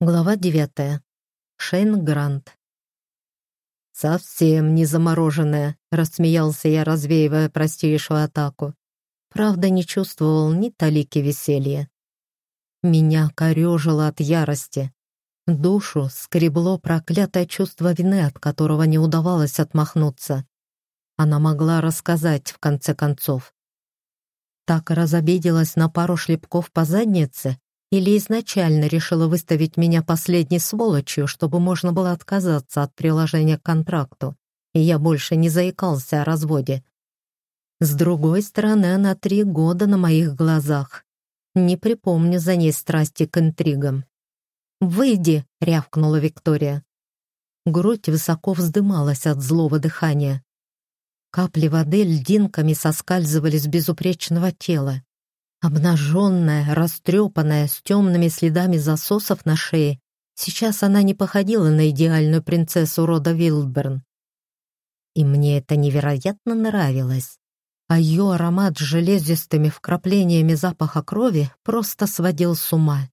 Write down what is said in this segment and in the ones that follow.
Глава девятая. Шейн Грант. «Совсем не замороженная», — рассмеялся я, развеивая простейшую атаку. Правда, не чувствовал ни талики веселья. Меня корежило от ярости. Душу скребло проклятое чувство вины, от которого не удавалось отмахнуться. Она могла рассказать, в конце концов. Так разобиделась на пару шлепков по заднице, или изначально решила выставить меня последней сволочью, чтобы можно было отказаться от приложения к контракту, и я больше не заикался о разводе. С другой стороны, она три года на моих глазах. Не припомню за ней страсти к интригам. «Выйди!» — рявкнула Виктория. Грудь высоко вздымалась от злого дыхания. Капли воды льдинками соскальзывали с безупречного тела. Обнаженная, растрепанная, с темными следами засосов на шее, сейчас она не походила на идеальную принцессу рода Вилдберн. И мне это невероятно нравилось. А ее аромат с железистыми вкраплениями запаха крови просто сводил с ума.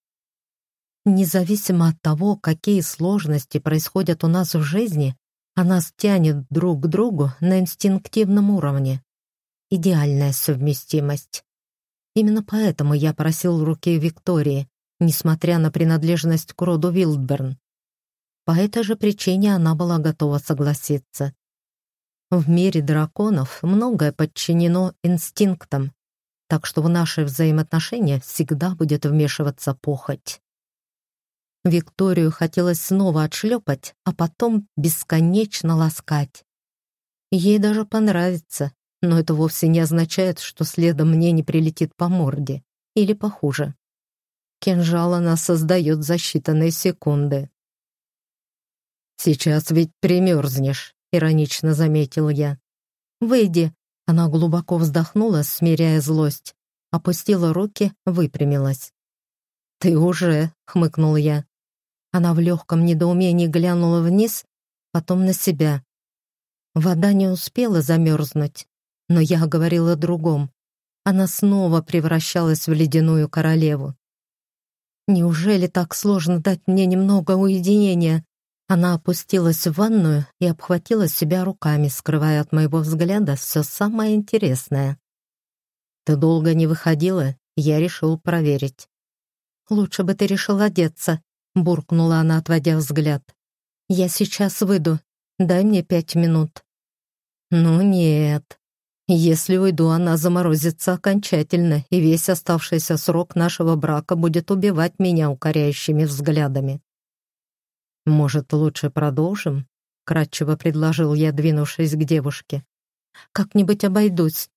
Независимо от того, какие сложности происходят у нас в жизни, она стянет друг к другу на инстинктивном уровне. Идеальная совместимость. Именно поэтому я просил руки Виктории, несмотря на принадлежность к роду Вилдберн. По этой же причине она была готова согласиться. В мире драконов многое подчинено инстинктам, так что в наши взаимоотношения всегда будет вмешиваться похоть. Викторию хотелось снова отшлепать, а потом бесконечно ласкать. Ей даже понравится, но это вовсе не означает, что следом мне не прилетит по морде. Или похуже. Кинжал она создает за считанные секунды. «Сейчас ведь примерзнешь», — иронично заметил я. «Выйди». Она глубоко вздохнула, смиряя злость. Опустила руки, выпрямилась. «Ты уже», — хмыкнул я. Она в легком недоумении глянула вниз, потом на себя. Вода не успела замерзнуть, но я говорила о другом. Она снова превращалась в ледяную королеву. Неужели так сложно дать мне немного уединения? Она опустилась в ванную и обхватила себя руками, скрывая от моего взгляда все самое интересное. «Ты долго не выходила?» Я решил проверить. «Лучше бы ты решил одеться», — буркнула она, отводя взгляд. «Я сейчас выйду. Дай мне пять минут». «Ну нет», если уйду, она заморозится окончательно, и весь оставшийся срок нашего брака будет убивать меня укоряющими взглядами. «Может, лучше продолжим?» — кратчево предложил я, двинувшись к девушке. «Как-нибудь обойдусь.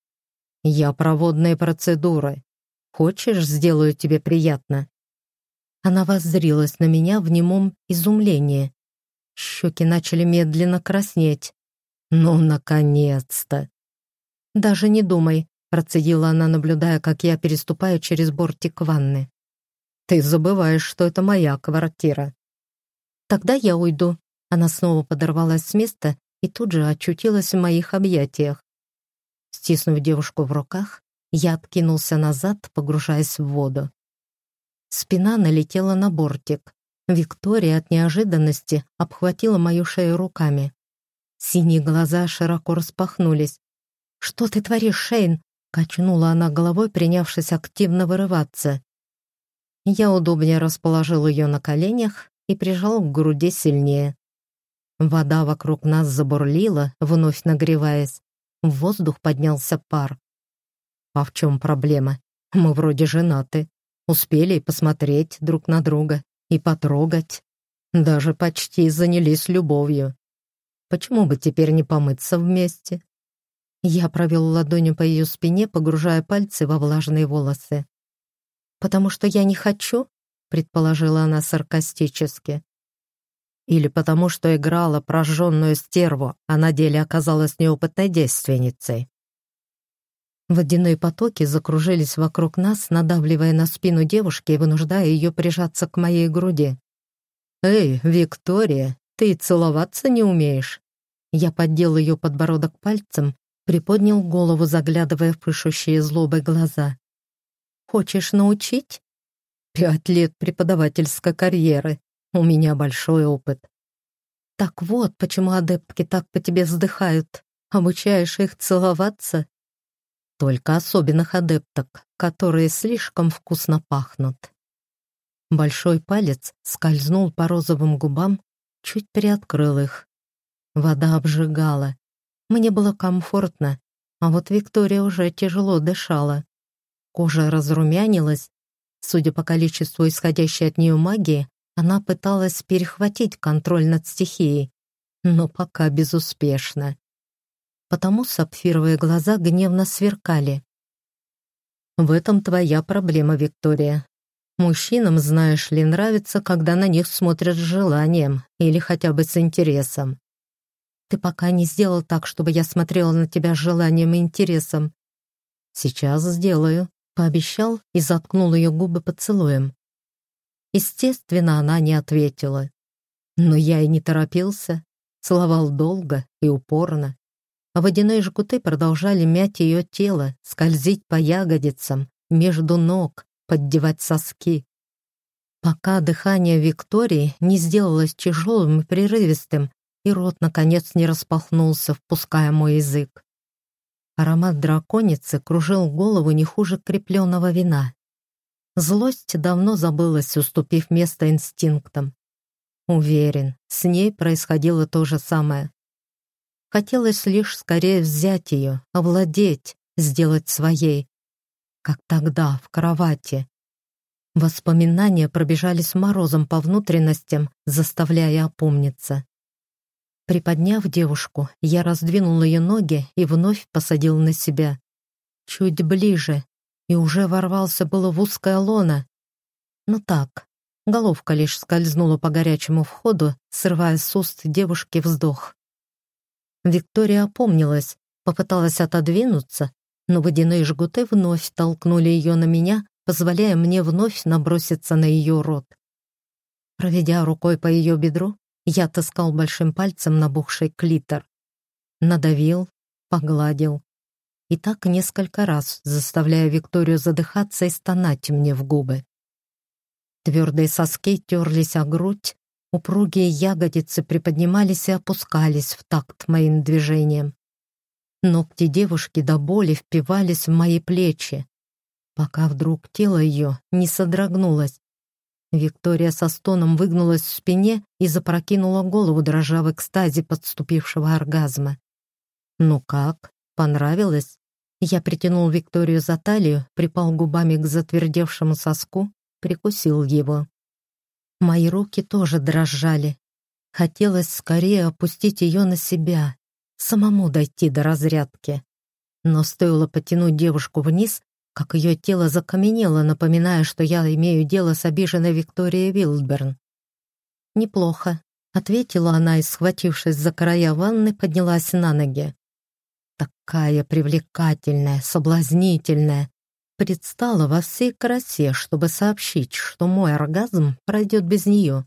Я проводные процедуры. Хочешь, сделаю тебе приятно?» Она воззрилась на меня в немом изумлении. Щеки начали медленно краснеть. «Ну, наконец-то!» «Даже не думай», — процедила она, наблюдая, как я переступаю через бортик ванны. «Ты забываешь, что это моя квартира». «Тогда я уйду». Она снова подорвалась с места и тут же очутилась в моих объятиях. Стиснув девушку в руках, я откинулся назад, погружаясь в воду. Спина налетела на бортик. Виктория от неожиданности обхватила мою шею руками. Синие глаза широко распахнулись. «Что ты творишь, Шейн?» — качнула она головой, принявшись активно вырываться. Я удобнее расположил ее на коленях и прижал к груди сильнее. Вода вокруг нас забурлила, вновь нагреваясь. В воздух поднялся пар. А в чем проблема? Мы вроде женаты. Успели посмотреть друг на друга и потрогать. Даже почти занялись любовью. Почему бы теперь не помыться вместе? Я провел ладонью по ее спине, погружая пальцы во влажные волосы. «Потому что я не хочу?» — предположила она саркастически. «Или потому что играла прожженную стерву, а на деле оказалась неопытной девственницей?» Водяные потоки закружились вокруг нас, надавливая на спину девушки и вынуждая ее прижаться к моей груди. «Эй, Виктория, ты целоваться не умеешь?» Я поддел ее подбородок пальцем приподнял голову, заглядывая в пышущие злобой глаза. «Хочешь научить?» «Пять лет преподавательской карьеры», у меня большой опыт. Так вот, почему адептки так по тебе вздыхают. Обучаешь их целоваться? Только особенных адепток, которые слишком вкусно пахнут. Большой палец скользнул по розовым губам, чуть приоткрыл их. Вода обжигала. Мне было комфортно, а вот Виктория уже тяжело дышала. Кожа разрумянилась. Судя по количеству исходящей от нее магии, она пыталась перехватить контроль над стихией, но пока безуспешно. Потому сапфировые глаза гневно сверкали. «В этом твоя проблема, Виктория. Мужчинам, знаешь ли, нравится, когда на них смотрят с желанием или хотя бы с интересом. Ты пока не сделал так, чтобы я смотрела на тебя с желанием и интересом. Сейчас сделаю», — пообещал и заткнул ее губы поцелуем. Естественно, она не ответила. Но я и не торопился, целовал долго и упорно. А водяные жгуты продолжали мять ее тело, скользить по ягодицам, между ног, поддевать соски. Пока дыхание Виктории не сделалось тяжелым и прерывистым, и рот, наконец, не распахнулся, впуская мой язык. Аромат драконицы кружил голову не хуже крепленного вина. Злость давно забылась, уступив место инстинктам. Уверен, с ней происходило то же самое. Хотелось лишь скорее взять ее, овладеть, сделать своей. Как тогда, в кровати. Воспоминания пробежались морозом по внутренностям, заставляя опомниться. Приподняв девушку, я раздвинул ее ноги и вновь посадил на себя. Чуть ближе, и уже ворвался было в узкое лоно. Но так, головка лишь скользнула по горячему входу, срывая с уст девушки вздох. Виктория опомнилась, попыталась отодвинуться, но водяные жгуты вновь толкнули ее на меня, позволяя мне вновь наброситься на ее рот. Проведя рукой по ее бедру, я таскал большим пальцем набухший клитор. Надавил, погладил, и так несколько раз, заставляя Викторию задыхаться и стонать мне в губы. Твердые соски терлись о грудь, упругие ягодицы приподнимались и опускались в такт моим движениям. Ногти девушки до боли впивались в мои плечи, пока вдруг тело ее не содрогнулось. Виктория со стоном выгнулась в спине и запрокинула голову, дрожа в экстазе подступившего оргазма. «Ну как?» Понравилось? Я притянул Викторию за талию, припал губами к затвердевшему соску, прикусил его. Мои руки тоже дрожали. Хотелось скорее опустить ее на себя, самому дойти до разрядки. Но стоило потянуть девушку вниз, как ее тело закаменело, напоминая, что я имею дело с обиженной Викторией Вилдберн. «Неплохо», — ответила она и, схватившись за края ванны, поднялась на ноги такая привлекательная, соблазнительная, предстала во всей красе, чтобы сообщить, что мой оргазм пройдет без нее.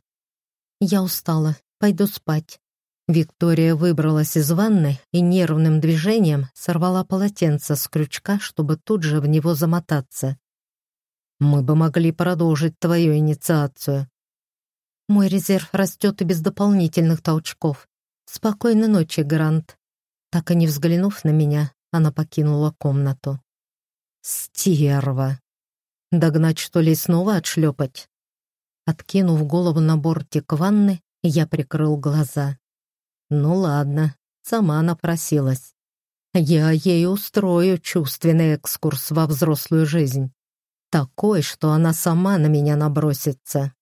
Я устала, пойду спать. Виктория выбралась из ванны и нервным движением сорвала полотенце с крючка, чтобы тут же в него замотаться. «Мы бы могли продолжить твою инициацию». «Мой резерв растет и без дополнительных толчков. Спокойной ночи, Грант». Так и не взглянув на меня, она покинула комнату. «Стерва! Догнать, что ли, снова отшлепать?» Откинув голову на бортик ванны, я прикрыл глаза. «Ну ладно, сама напросилась. Я ей устрою чувственный экскурс во взрослую жизнь. Такой, что она сама на меня набросится».